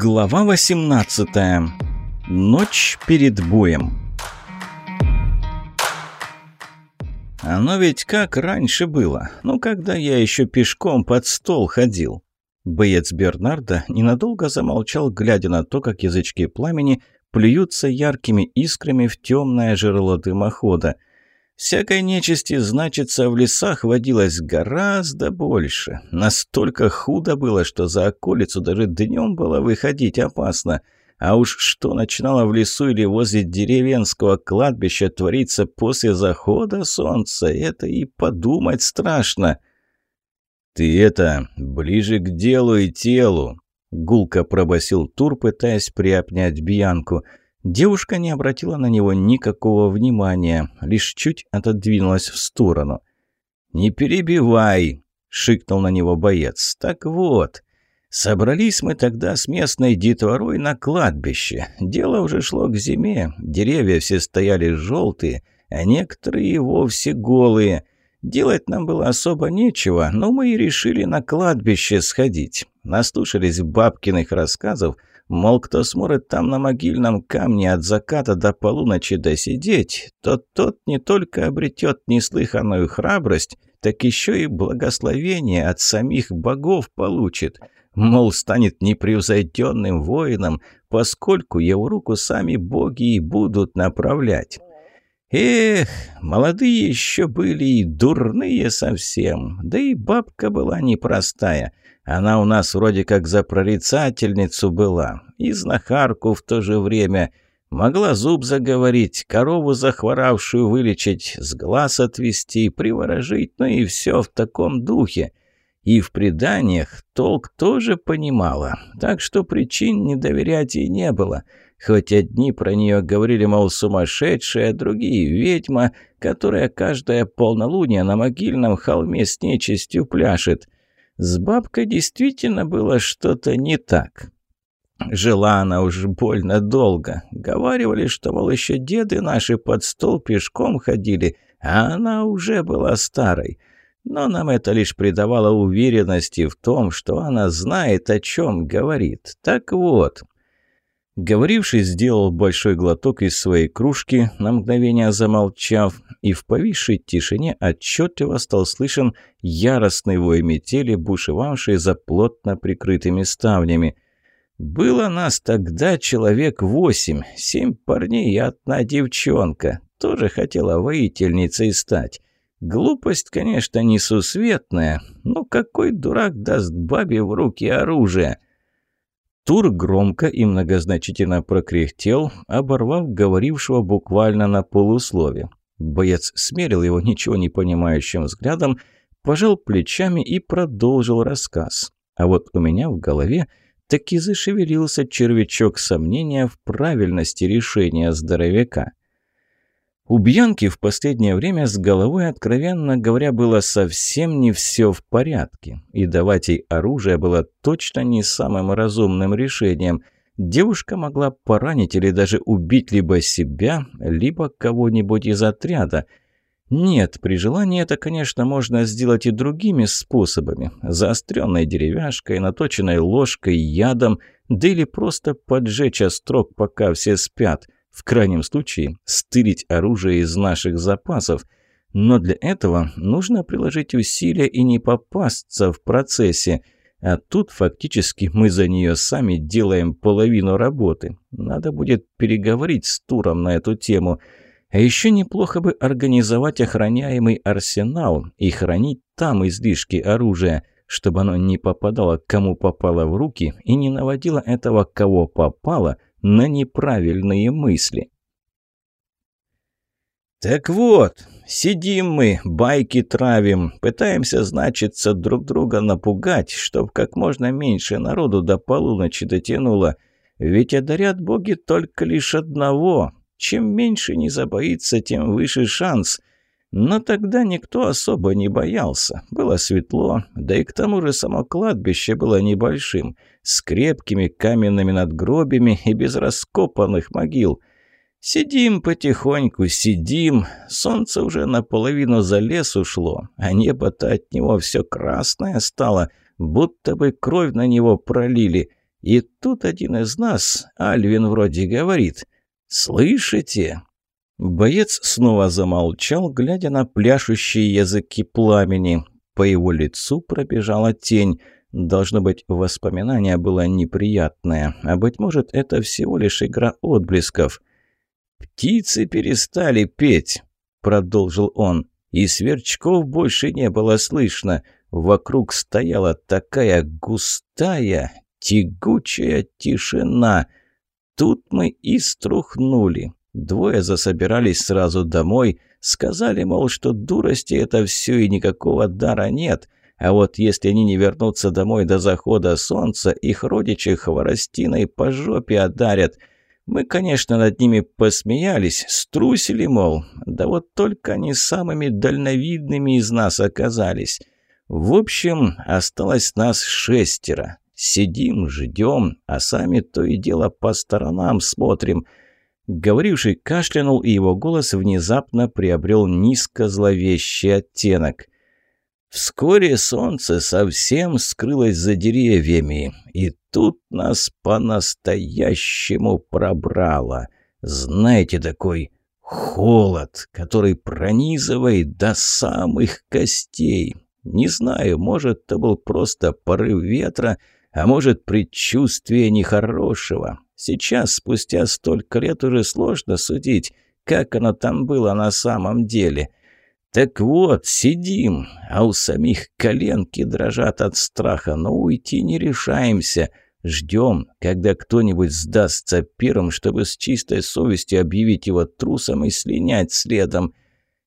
Глава 18. Ночь перед боем. Оно ведь как раньше было, ну, когда я еще пешком под стол ходил. Боец Бернарда ненадолго замолчал, глядя на то, как язычки пламени плюются яркими искрами в темное жерло дымохода – Всякой нечисти, значится, в лесах водилось гораздо больше. Настолько худо было, что за околицу даже днем было выходить опасно. А уж что начинало в лесу или возле деревенского кладбища твориться после захода солнца, это и подумать страшно. «Ты это, ближе к делу и телу!» — гулко пробасил Тур, пытаясь приобнять Бьянку — Девушка не обратила на него никакого внимания, лишь чуть отодвинулась в сторону. «Не перебивай!» — шикнул на него боец. «Так вот, собрались мы тогда с местной детворой на кладбище. Дело уже шло к зиме, деревья все стояли желтые, а некоторые и вовсе голые. Делать нам было особо нечего, но мы и решили на кладбище сходить. Наслушались бабкиных рассказов — Мол, кто сможет там на могильном камне от заката до полуночи досидеть, то тот не только обретет неслыханную храбрость, так еще и благословение от самих богов получит. Мол, станет непревзойденным воином, поскольку его руку сами боги и будут направлять. Эх, молодые еще были и дурные совсем, да и бабка была непростая — она у нас вроде как за прорицательницу была, и знахарку в то же время. Могла зуб заговорить, корову захворавшую вылечить, с глаз отвести, приворожить, ну и все в таком духе. И в преданиях толк тоже понимала, так что причин не доверять ей не было. Хоть одни про нее говорили, мол, сумасшедшая, другие — ведьма, которая каждое полнолуние на могильном холме с нечистью пляшет — с бабкой действительно было что-то не так. Жила она уж больно долго. Говаривали, что, мол, еще деды наши под стол пешком ходили, а она уже была старой. Но нам это лишь придавало уверенности в том, что она знает, о чем говорит. Так вот, Говоривший сделал большой глоток из своей кружки, на мгновение замолчав, и в повисшей тишине отчетливо стал слышен яростный вой метели, бушевавший за плотно прикрытыми ставнями. «Было нас тогда человек восемь, семь парней и одна девчонка, тоже хотела воительницей стать». Глупость, конечно, несусветная, но какой дурак даст бабе в руки оружие? Тур громко и многозначительно прокряхтел, оборвав говорившего буквально на полуслове. Боец смерил его ничего не понимающим взглядом, пожал плечами и продолжил рассказ. А вот у меня в голове таки зашевелился червячок сомнения в правильности решения здоровяка. У Бьянки в последнее время с головой, откровенно говоря, было совсем не все в порядке, и давать ей оружие было точно не самым разумным решением. Девушка могла поранить или даже убить либо себя, либо кого-нибудь из отряда. Нет, при желании это, конечно, можно сделать и другими способами. Заостренной деревяшкой, наточенной ложкой, ядом, да или просто поджечь острог, пока все спят – в крайнем случае, стырить оружие из наших запасов. Но для этого нужно приложить усилия и не попасться в процессе. А тут фактически мы за нее сами делаем половину работы. Надо будет переговорить с Туром на эту тему. А еще неплохо бы организовать охраняемый арсенал и хранить там излишки оружия, чтобы оно не попадало кому попало в руки и не наводило этого кого попало – на неправильные мысли. «Так вот, сидим мы, байки травим, пытаемся, значится, друг друга напугать, чтоб как можно меньше народу до полуночи дотянуло. Ведь одарят боги только лишь одного. Чем меньше не забоится, тем выше шанс. Но тогда никто особо не боялся. Было светло, да и к тому же само кладбище было небольшим, с крепкими каменными надгробиями и без раскопанных могил. Сидим потихоньку, сидим. Солнце уже наполовину за лес ушло, а небо-то от него все красное стало, будто бы кровь на него пролили. И тут один из нас, Альвин вроде говорит «Слышите?» Боец снова замолчал, глядя на пляшущие языки пламени. По его лицу пробежала тень. Должно быть, воспоминание было неприятное, а, быть может, это всего лишь игра отблесков. «Птицы перестали петь», — продолжил он, — «и сверчков больше не было слышно. Вокруг стояла такая густая, тягучая тишина. Тут мы и струхнули. Двое засобирались сразу домой, сказали, мол, что дурости это все и никакого дара нет, а вот если они не вернутся домой до захода солнца, их родичи хворостиной по жопе одарят. Мы, конечно, над ними посмеялись, струсили, мол, да вот только они самыми дальновидными из нас оказались. В общем, осталось нас шестеро. Сидим, ждем, а сами то и дело по сторонам смотрим. Говоривший кашлянул, и его голос внезапно приобрел низко-зловещий оттенок. Вскоре солнце совсем скрылось за деревьями, и тут нас по-настоящему пробрало. Знаете, такой холод, который пронизывает до самых костей. Не знаю, может, это был просто порыв ветра, а может, предчувствие нехорошего. Сейчас, спустя столько лет, уже сложно судить, как оно там было на самом деле. Так вот, сидим, а у самих коленки дрожат от страха, но уйти не решаемся. Ждем, когда кто-нибудь сдастся первым, чтобы с чистой совестью объявить его трусом и слинять следом.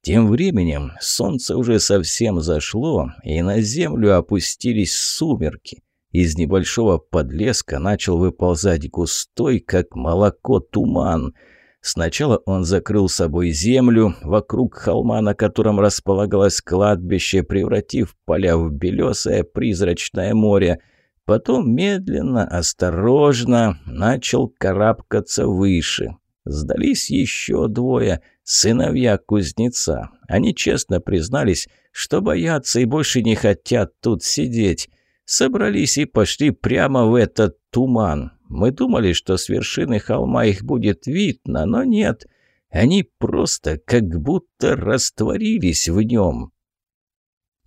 Тем временем солнце уже совсем зашло, и на землю опустились сумерки. Из небольшого подлеска начал выползать густой, как молоко, туман. Сначала он закрыл собой землю вокруг холма, на котором располагалось кладбище, превратив поля в белесое призрачное море. Потом медленно, осторожно начал карабкаться выше. Сдались еще двое — сыновья кузнеца. Они честно признались, что боятся и больше не хотят тут сидеть. Собрались и пошли прямо в этот туман. Мы думали, что с вершины холма их будет видно, но нет. Они просто как будто растворились в нем.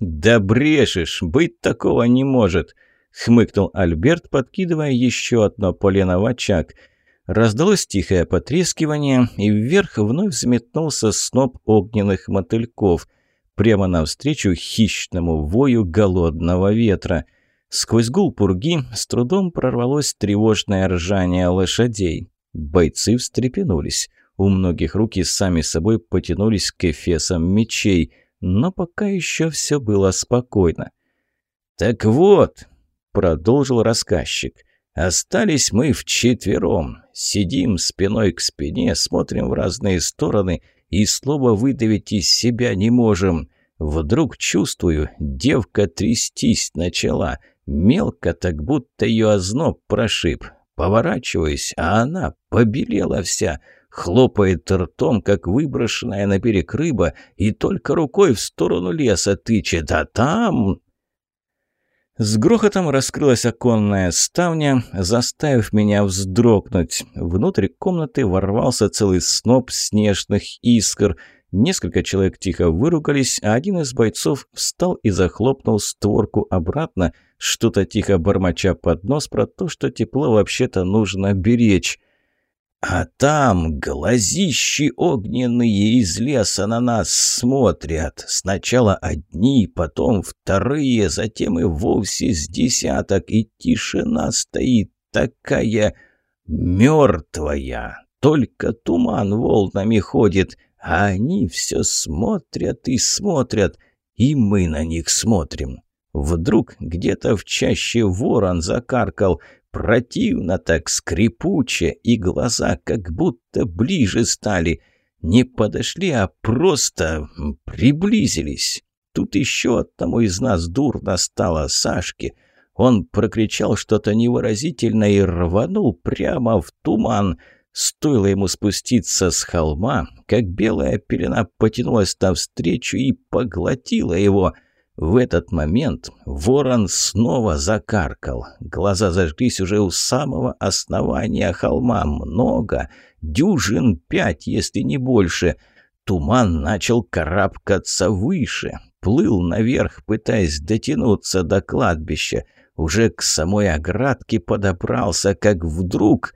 «Да брешешь! Быть такого не может!» — хмыкнул Альберт, подкидывая еще одно полено в очаг — Раздалось тихое потрескивание, и вверх вновь взметнулся сноп огненных мотыльков, прямо навстречу хищному вою голодного ветра. Сквозь гул пурги с трудом прорвалось тревожное ржание лошадей. Бойцы встрепенулись. У многих руки сами собой потянулись к эфесам мечей, но пока еще все было спокойно. «Так вот», — продолжил рассказчик, — Остались мы вчетвером. Сидим спиной к спине, смотрим в разные стороны и слова выдавить из себя не можем. Вдруг чувствую, девка трястись начала. Мелко, так будто ее озноб прошиб. Поворачиваюсь, а она побелела вся, хлопает ртом, как выброшенная на берег рыба, и только рукой в сторону леса тычет, а там... С грохотом раскрылась оконная ставня, заставив меня вздрогнуть. Внутрь комнаты ворвался целый сноп снежных искр. Несколько человек тихо выругались, а один из бойцов встал и захлопнул створку обратно, что-то тихо бормоча под нос про то, что тепло вообще-то нужно беречь. А там глазищи огненные из леса на нас смотрят. Сначала одни, потом вторые, затем и вовсе с десяток, и тишина стоит такая мертвая. Только туман волнами ходит, а они все смотрят и смотрят, и мы на них смотрим. Вдруг где-то в чаще ворон закаркал, Противно так, скрипуче, и глаза как будто ближе стали. Не подошли, а просто приблизились. Тут еще одному из нас дурно стало Сашке. Он прокричал что-то невыразительное и рванул прямо в туман. Стоило ему спуститься с холма, как белая пелена потянулась навстречу и поглотила его — В этот момент ворон снова закаркал. Глаза зажглись уже у самого основания холма. Много, дюжин пять, если не больше. Туман начал карабкаться выше. Плыл наверх, пытаясь дотянуться до кладбища. Уже к самой оградке подобрался, как вдруг...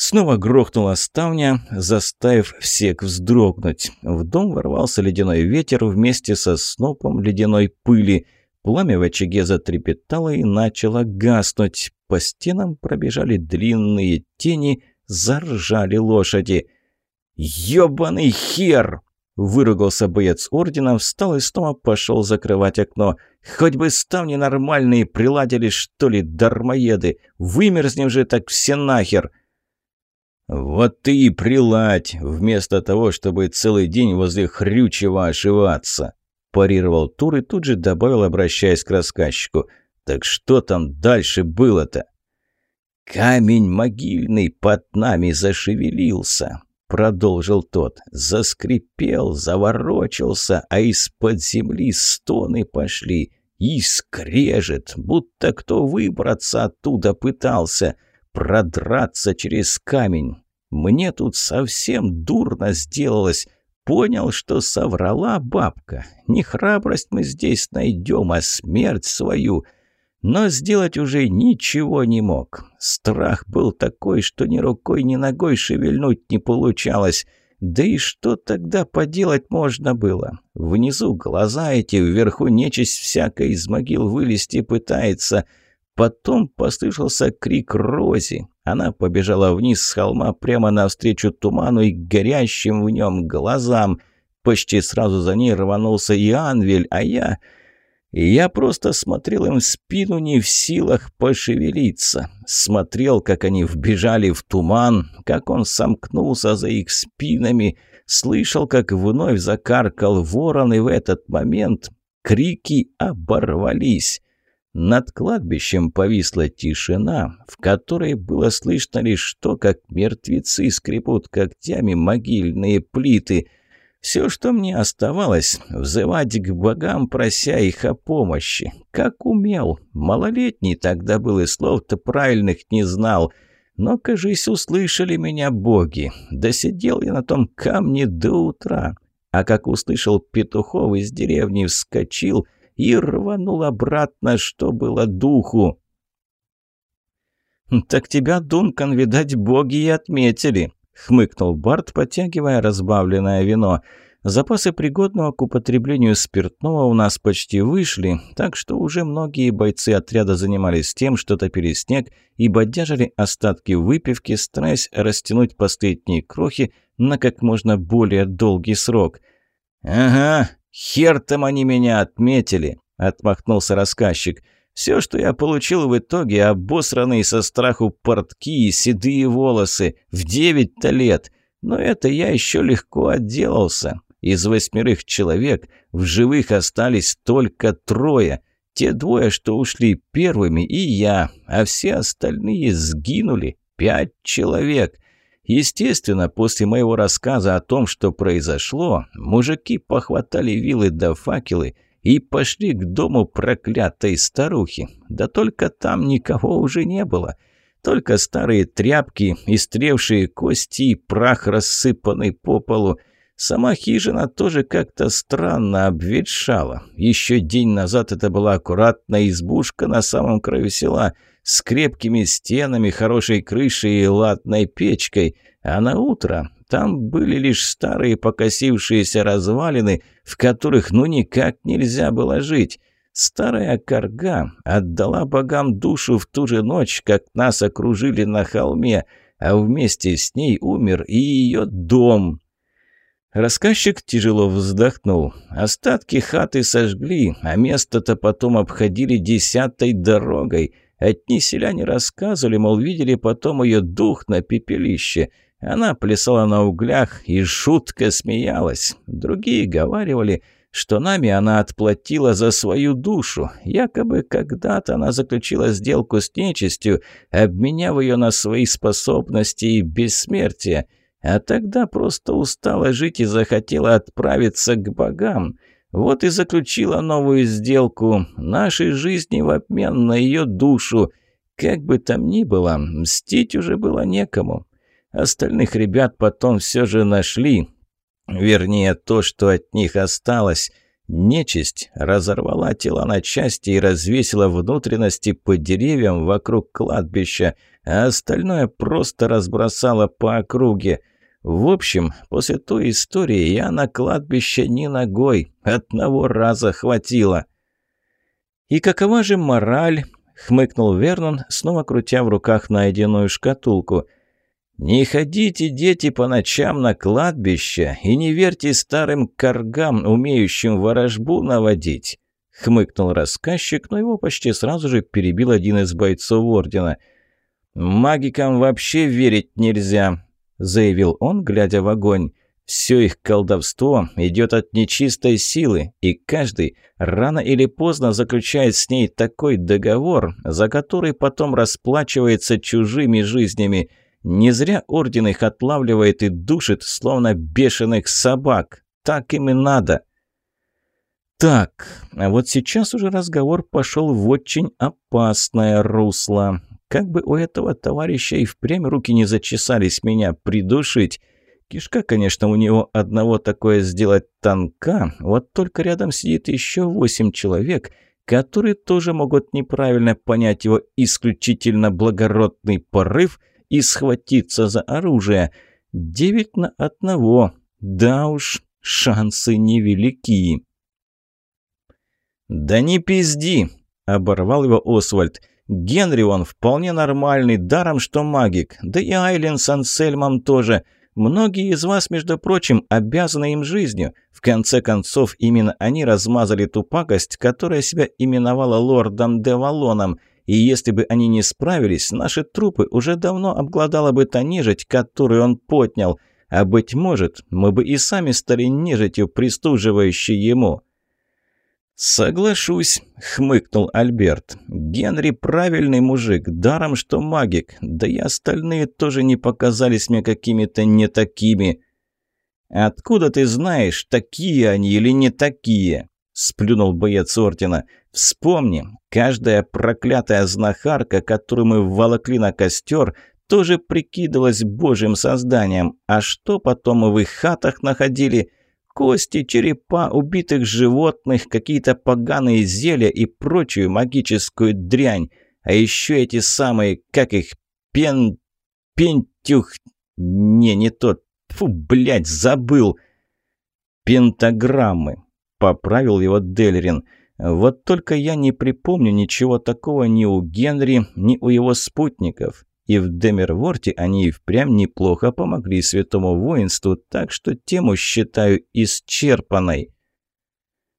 Снова грохнула ставня, заставив всех вздрогнуть. В дом ворвался ледяной ветер вместе со снопом ледяной пыли. Пламя в очаге затрепетало и начало гаснуть. По стенам пробежали длинные тени, заржали лошади. «Ёбаный хер!» — выругался боец ордена, встал и снова пошел закрывать окно. «Хоть бы ставни нормальные приладили, что ли, дармоеды! Вымерзнем же так все нахер!» «Вот ты и приладь, вместо того, чтобы целый день возле Хрючева ошиваться!» парировал Тур и тут же добавил, обращаясь к рассказчику. «Так что там дальше было-то?» «Камень могильный под нами зашевелился», — продолжил тот. «Заскрипел, заворочился, а из-под земли стоны пошли. И скрежет, будто кто выбраться оттуда пытался» продраться через камень. Мне тут совсем дурно сделалось. Понял, что соврала бабка. Не храбрость мы здесь найдем, а смерть свою. Но сделать уже ничего не мог. Страх был такой, что ни рукой, ни ногой шевельнуть не получалось. Да и что тогда поделать можно было? Внизу глаза эти, вверху нечисть всякая из могил вылезти пытается — Потом послышался крик Рози. Она побежала вниз с холма прямо навстречу туману и горящим в нем глазам. Почти сразу за ней рванулся и Анвель, а я... Я просто смотрел им в спину, не в силах пошевелиться. Смотрел, как они вбежали в туман, как он сомкнулся за их спинами. Слышал, как вновь закаркал ворон, и в этот момент крики оборвались. Над кладбищем повисла тишина, в которой было слышно лишь то, как мертвецы скребут когтями могильные плиты. Все, что мне оставалось, взывать к богам, прося их о помощи. Как умел. Малолетний тогда был и слов-то правильных не знал. Но, кажись, услышали меня боги. Досидел я на том камне до утра. А как услышал петухов из деревни, вскочил — и рванул обратно, что было духу. «Так тебя, Дункан, видать, боги и отметили», — хмыкнул Барт, потягивая разбавленное вино. «Запасы пригодного к употреблению спиртного у нас почти вышли, так что уже многие бойцы отряда занимались тем, что топили снег и бодяжили остатки выпивки, стараясь растянуть последние крохи на как можно более долгий срок». «Ага, «Хер там они меня отметили!» — отмахнулся рассказчик. «Все, что я получил в итоге, обосранные со страху портки и седые волосы, в девять-то лет. Но это я еще легко отделался. Из восьмерых человек в живых остались только трое. Те двое, что ушли первыми, и я, а все остальные сгинули. Пять человек. Естественно, после моего рассказа о том, что произошло, мужики похватали вилы да факелы и пошли к дому проклятой старухи. Да только там никого уже не было. Только старые тряпки, истревшие кости и прах, рассыпанный по полу. Сама хижина тоже как-то странно обветшала. Еще день назад это была аккуратная избушка на самом краю села – с крепкими стенами, хорошей крышей и латной печкой, а на утро там были лишь старые покосившиеся развалины, в которых ну никак нельзя было жить. Старая корга отдала богам душу в ту же ночь, как нас окружили на холме, а вместе с ней умер и ее дом. Рассказчик тяжело вздохнул. Остатки хаты сожгли, а место-то потом обходили десятой дорогой — Одни селяне рассказывали, мол, видели потом ее дух на пепелище. Она плясала на углях и шутко смеялась. Другие говаривали, что нами она отплатила за свою душу. Якобы когда-то она заключила сделку с нечистью, обменяв ее на свои способности и бессмертие. А тогда просто устала жить и захотела отправиться к богам. Вот и заключила новую сделку. Нашей жизни в обмен на ее душу. Как бы там ни было, мстить уже было некому. Остальных ребят потом все же нашли. Вернее, то, что от них осталось. Нечисть разорвала тела на части и развесила внутренности по деревьям вокруг кладбища, а остальное просто разбросала по округе. В общем, после той истории я на кладбище не ногой, одного раза хватило. «И какова же мораль?» — хмыкнул Вернон, снова крутя в руках найденную шкатулку — «Не ходите, дети, по ночам на кладбище и не верьте старым коргам, умеющим ворожбу наводить», — хмыкнул рассказчик, но его почти сразу же перебил один из бойцов Ордена. «Магикам вообще верить нельзя», — заявил он, глядя в огонь. «Все их колдовство идет от нечистой силы, и каждый рано или поздно заключает с ней такой договор, за который потом расплачивается чужими жизнями». Не зря Орден их отлавливает и душит, словно бешеных собак. Так им и надо. Так, а вот сейчас уже разговор пошел в очень опасное русло. Как бы у этого товарища и впрямь руки не зачесались меня придушить. Кишка, конечно, у него одного такое сделать танка, вот только рядом сидит еще восемь человек, которые тоже могут неправильно понять его исключительно благородный порыв – и схватиться за оружие. Девять на одного. Да уж, шансы невелики. «Да не пизди!» – оборвал его Освальд. «Генри он вполне нормальный, даром что магик. Да и Айлен с Ансельмом тоже. Многие из вас, между прочим, обязаны им жизнью. В конце концов, именно они размазали ту пакость, которая себя именовала лордом Девалоном. И если бы они не справились, наши трупы уже давно обглодала бы та нежить, которую он поднял. А быть может, мы бы и сами стали нежитью, прислуживающей ему». «Соглашусь», — хмыкнул Альберт. «Генри правильный мужик, даром что магик, да и остальные тоже не показались мне какими-то не такими». «Откуда ты знаешь, такие они или не такие?» — сплюнул боец Ордена. Вспомни, каждая проклятая знахарка, которую мы вволокли на костер, тоже прикидывалась божьим созданием. А что потом в их хатах находили? Кости, черепа убитых животных, какие-то поганые зелья и прочую магическую дрянь. А еще эти самые, как их, пен... пентюх... Не, не тот. Фу, блядь, забыл. Пентаграммы. Поправил его Дельрин. Вот только я не припомню ничего такого ни у Генри, ни у его спутников. И в Демерворте они и впрямь неплохо помогли святому воинству, так что тему считаю исчерпанной.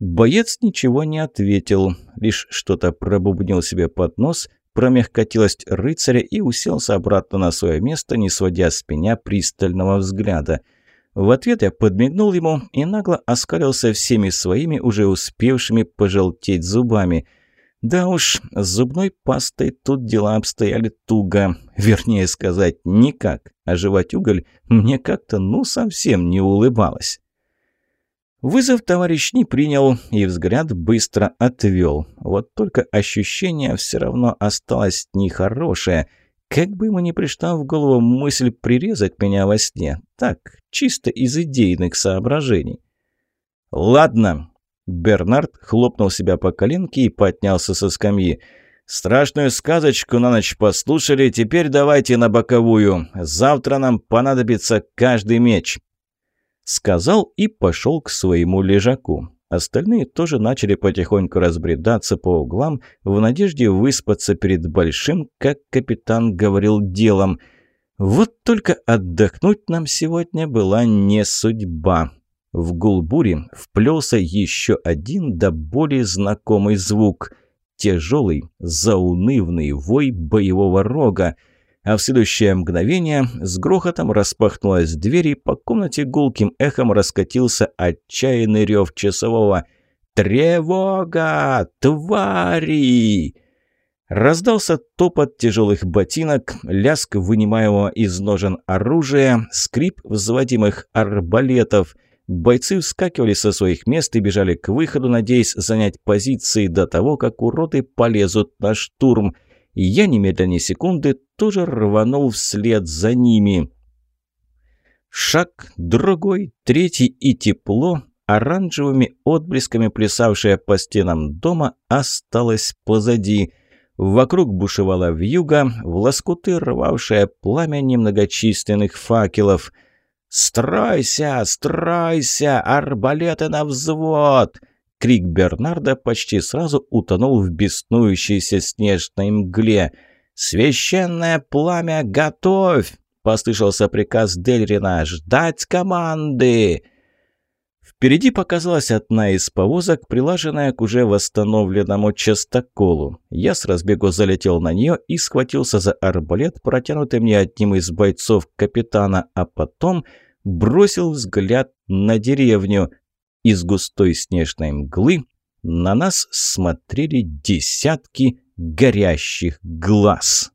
Боец ничего не ответил, лишь что-то пробубнил себе под нос про мягкотелость рыцаря и уселся обратно на свое место, не сводя с меня пристального взгляда – в ответ я подмигнул ему и нагло оскалился всеми своими, уже успевшими пожелтеть зубами. Да уж, с зубной пастой тут дела обстояли туго. Вернее сказать, никак. А жевать уголь мне как-то ну совсем не улыбалось. Вызов товарищ не принял и взгляд быстро отвел. Вот только ощущение все равно осталось нехорошее – как бы ему ни пришла в голову мысль прирезать меня во сне. Так, чисто из идейных соображений. «Ладно». Бернард хлопнул себя по коленке и поднялся со скамьи. «Страшную сказочку на ночь послушали, теперь давайте на боковую. Завтра нам понадобится каждый меч». Сказал и пошел к своему лежаку. Остальные тоже начали потихоньку разбредаться по углам в надежде выспаться перед большим, как капитан говорил, делом. Вот только отдохнуть нам сегодня была не судьба. В гулбуре вплелся еще один да более знакомый звук. Тяжелый, заунывный вой боевого рога – а в следующее мгновение с грохотом распахнулась дверь, и по комнате гулким эхом раскатился отчаянный рев часового. «Тревога! Твари!» Раздался топот тяжелых ботинок, лязг вынимаемого из ножен оружия, скрип взводимых арбалетов. Бойцы вскакивали со своих мест и бежали к выходу, надеясь занять позиции до того, как уроды полезут на штурм. Я немедленно секунды тоже рванул вслед за ними. Шаг, другой, третий и тепло, оранжевыми отблесками плясавшее по стенам дома, осталось позади. Вокруг бушевала вьюга, в лоскуты рвавшая пламя немногочисленных факелов. «Стройся! Стройся! Арбалеты на взвод!» Крик Бернарда почти сразу утонул в беснующейся снежной мгле. «Священное пламя, готовь!» — послышался приказ Дельрина. «Ждать команды!» Впереди показалась одна из повозок, прилаженная к уже восстановленному частоколу. Я с разбегу залетел на нее и схватился за арбалет, протянутый мне одним из бойцов капитана, а потом бросил взгляд на деревню. Из густой снежной мглы на нас смотрели десятки горящих глаз.